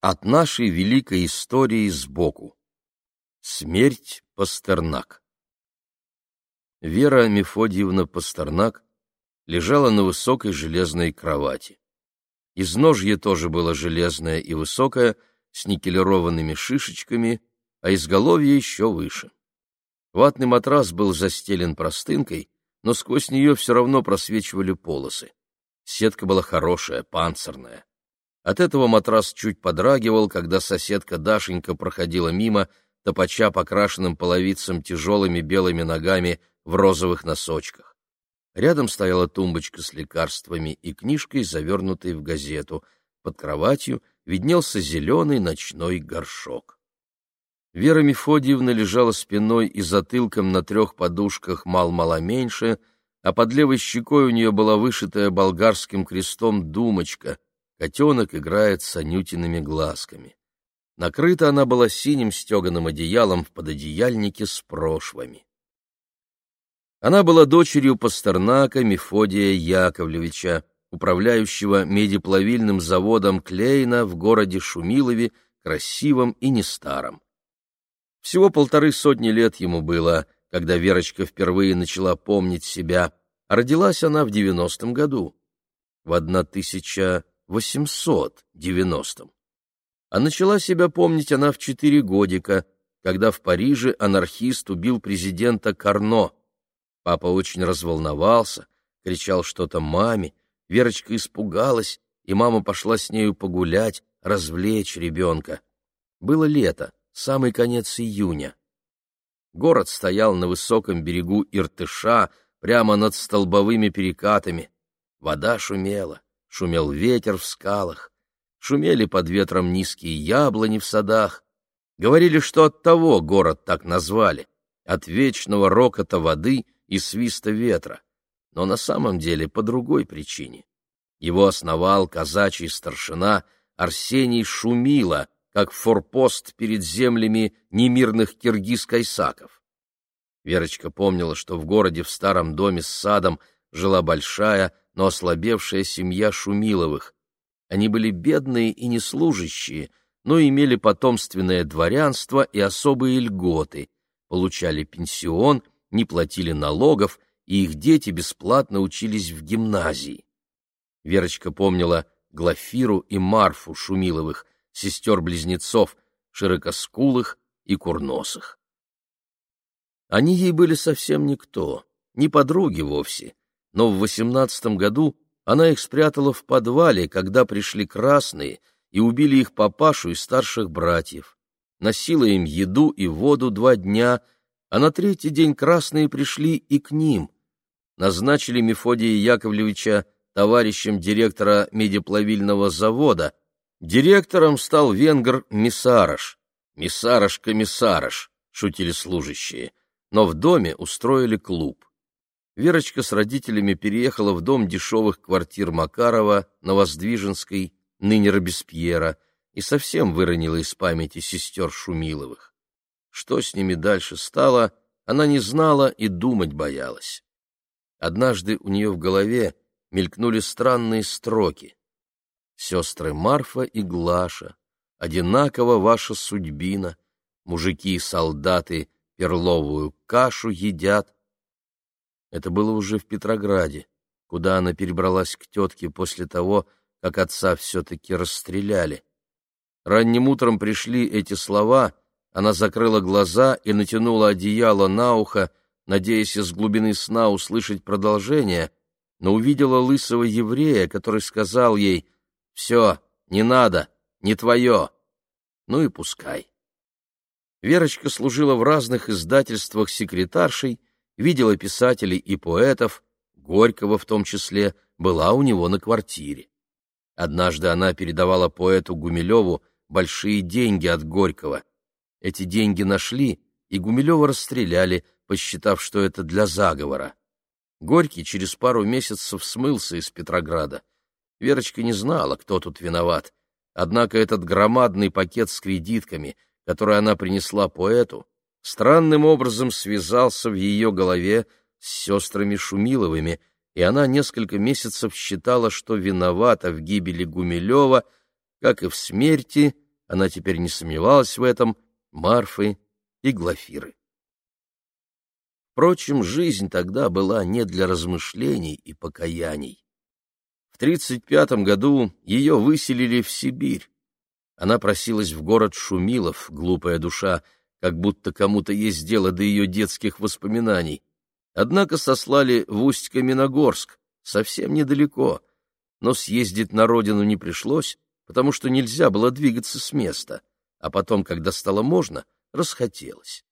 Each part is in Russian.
От нашей великой истории сбоку. Смерть Пастернак. Вера Мефодьевна Пастернак лежала на высокой железной кровати. Изножье тоже было железное и высокое, с никелированными шишечками, а изголовье еще выше. Ватный матрас был застелен простынкой, но сквозь нее все равно просвечивали полосы. Сетка была хорошая, панцирная. От этого матрас чуть подрагивал, когда соседка Дашенька проходила мимо, топача покрашенным половицам тяжелыми белыми ногами в розовых носочках. Рядом стояла тумбочка с лекарствами и книжкой, завернутой в газету. Под кроватью виднелся зеленый ночной горшок. Вера Мефодиевна лежала спиной и затылком на трех подушках мал-мало меньше, а под левой щекой у нее была вышитая болгарским крестом думочка, Котенок играет с анютиными глазками. Накрыта она была синим стеганым одеялом в пододеяльнике с прошвами. Она была дочерью Пастернака Мефодия Яковлевича, управляющего медиплавильным заводом Клейна в городе Шумилове, красивом и не старом. Всего полторы сотни лет ему было, когда Верочка впервые начала помнить себя, а родилась она в девяностом году. В 1000 890-м. А начала себя помнить она в четыре годика, когда в Париже анархист убил президента Карно. Папа очень разволновался, кричал что-то маме, Верочка испугалась, и мама пошла с нею погулять, развлечь ребенка. Было лето, самый конец июня. Город стоял на высоком берегу Иртыша, прямо над столбовыми перекатами. Вода шумела шумел ветер в скалах, шумели под ветром низкие яблони в садах. Говорили, что от того город так назвали, от вечного рокота воды и свиста ветра, но на самом деле по другой причине. Его основал казачий старшина Арсений Шумила, как форпост перед землями немирных киргиз-кайсаков. Верочка помнила, что в городе в старом доме с садом жила большая, но ослабевшая семья Шумиловых. Они были бедные и неслужащие, но имели потомственное дворянство и особые льготы, получали пенсион, не платили налогов, и их дети бесплатно учились в гимназии. Верочка помнила Глафиру и Марфу Шумиловых, сестер-близнецов, широкоскулых и курносых. Они ей были совсем никто, не подруги вовсе, но в восемнадцатом году она их спрятала в подвале, когда пришли красные и убили их папашу и старших братьев. Носила им еду и воду два дня, а на третий день красные пришли и к ним. Назначили Мефодия Яковлевича товарищем директора медиплавильного завода. Директором стал венгр Мисараш. Мисараш-комиссараш, шутили служащие, но в доме устроили клуб. Верочка с родителями переехала в дом дешевых квартир Макарова на Воздвиженской, ныне Робеспьера, и совсем выронила из памяти сестер Шумиловых. Что с ними дальше стало, она не знала и думать боялась. Однажды у нее в голове мелькнули странные строки. «Сестры Марфа и Глаша, одинаково ваша судьбина, мужики и солдаты перловую кашу едят, это было уже в Петрограде, куда она перебралась к тетке после того, как отца все-таки расстреляли. Ранним утром пришли эти слова, она закрыла глаза и натянула одеяло на ухо, надеясь из глубины сна услышать продолжение, но увидела лысого еврея, который сказал ей «Все, не надо, не твое». Ну и пускай. Верочка служила в разных издательствах секретаршей, видела писателей и поэтов, Горького в том числе, была у него на квартире. Однажды она передавала поэту Гумилеву большие деньги от Горького. Эти деньги нашли, и Гумилева расстреляли, посчитав, что это для заговора. Горький через пару месяцев смылся из Петрограда. Верочка не знала, кто тут виноват. Однако этот громадный пакет с кредитками, который она принесла поэту, странным образом связался в ее голове с сестрами Шумиловыми, и она несколько месяцев считала, что виновата в гибели Гумилева, как и в смерти она теперь не сомневалась в этом, Марфы и Глафиры. Впрочем, жизнь тогда была не для размышлений и покаяний. В 1935 году ее выселили в Сибирь. Она просилась в город Шумилов, глупая душа, как будто кому-то есть дело до ее детских воспоминаний. Однако сослали в Усть-Каменогорск, совсем недалеко, но съездить на родину не пришлось, потому что нельзя было двигаться с места, а потом, когда стало можно, расхотелось.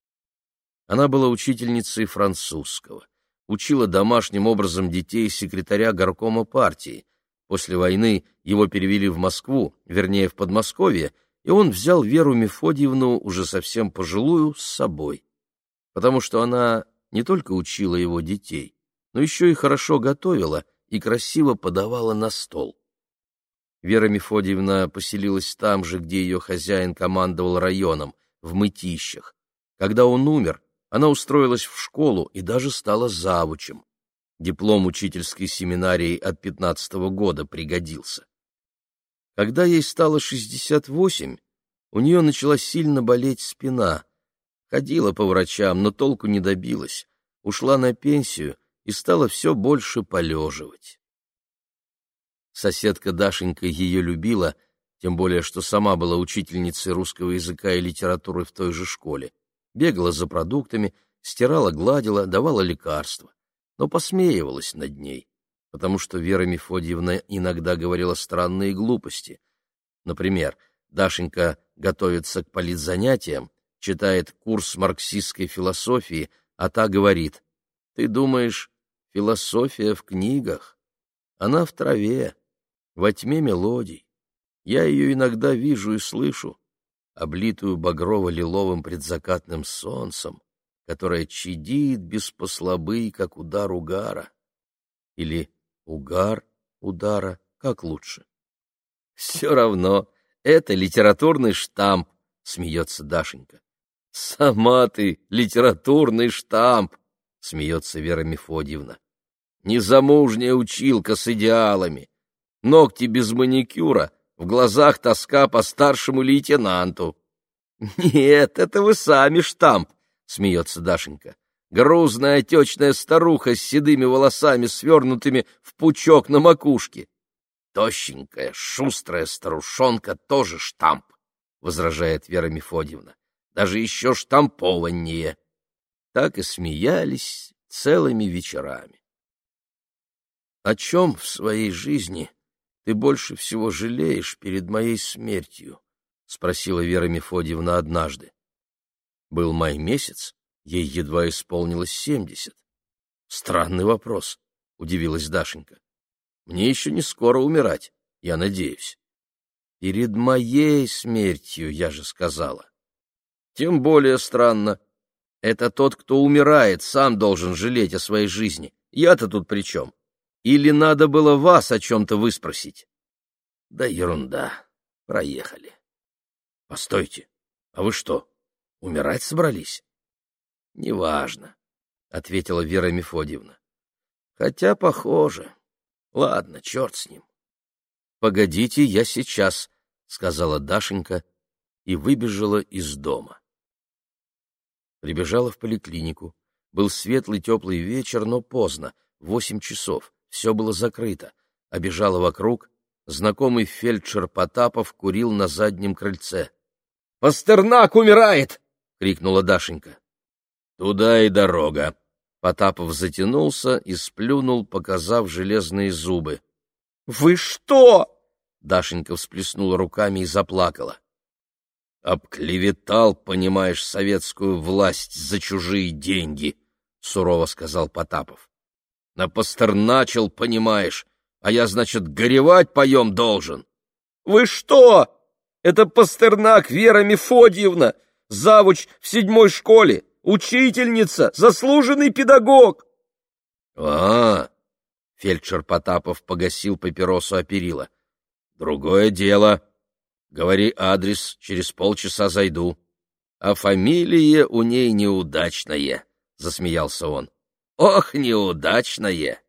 Она была учительницей французского, учила домашним образом детей секретаря горкома партии. После войны его перевели в Москву, вернее, в Подмосковье, и он взял Веру Мефодьевну, уже совсем пожилую, с собой, потому что она не только учила его детей, но еще и хорошо готовила и красиво подавала на стол. Вера Мефодьевна поселилась там же, где ее хозяин командовал районом, в Мытищах. Когда он умер, она устроилась в школу и даже стала завучем. Диплом учительской семинарии от пятнадцатого года пригодился. Когда ей стало шестьдесят восемь, у нее начала сильно болеть спина. Ходила по врачам, но толку не добилась. Ушла на пенсию и стала все больше полеживать. Соседка Дашенька ее любила, тем более, что сама была учительницей русского языка и литературы в той же школе. Бегала за продуктами, стирала, гладила, давала лекарства, но посмеивалась над ней, потому что Вера Мефодьевна иногда говорила странные глупости. Например, Дашенька готовится к политзанятиям, читает курс марксистской философии, а та говорит, «Ты думаешь, философия в книгах? Она в траве, во тьме мелодий. Я ее иногда вижу и слышу, облитую багрово-лиловым предзакатным солнцем, которое чадит без послабы, как удар угара. Или угар удара, как лучше? Все равно, это литературный штамп, смеется Дашенька. Сама ты литературный штамп, смеется Вера Мефодьевна. Незамужняя училка с идеалами, ногти без маникюра, в глазах тоска по старшему лейтенанту. «Нет, это вы сами штамп», — смеется Дашенька. «Грузная отечная старуха с седыми волосами, свернутыми в пучок на макушке». «Тощенькая, шустрая старушонка тоже штамп», — возражает Вера Мефодьевна. «Даже еще штампованнее». Так и смеялись целыми вечерами. О чем в своей жизни ты больше всего жалеешь перед моей смертью? — спросила Вера Мефодьевна однажды. Был май месяц, ей едва исполнилось семьдесят. — Странный вопрос, — удивилась Дашенька. — Мне еще не скоро умирать, я надеюсь. — Перед моей смертью, я же сказала. — Тем более странно. Это тот, кто умирает, сам должен жалеть о своей жизни. Я-то тут при чем? Или надо было вас о чем-то выспросить? Да ерунда. Проехали. Постойте, а вы что, умирать собрались? Неважно, ответила Вера Мефодьевна. Хотя похоже. Ладно, черт с ним. Погодите, я сейчас, сказала Дашенька и выбежала из дома. Прибежала в поликлинику. Был светлый теплый вечер, но поздно, восемь часов все было закрыто. Обежала вокруг, знакомый фельдшер Потапов курил на заднем крыльце. — Пастернак умирает! — крикнула Дашенька. — Туда и дорога. Потапов затянулся и сплюнул, показав железные зубы. — Вы что? — Дашенька всплеснула руками и заплакала. — Обклеветал, понимаешь, советскую власть за чужие деньги, — сурово сказал Потапов. Напостерначил, понимаешь, а я, значит, горевать поем должен. — Вы что? Это Пастернак Вера Мефодьевна, завуч в седьмой школе, учительница, заслуженный педагог. — А, фельдшер Потапов погасил папиросу о перила. — Другое дело. Говори адрес, через полчаса зайду. А фамилия у ней неудачная, — засмеялся он. Ох, неудачное!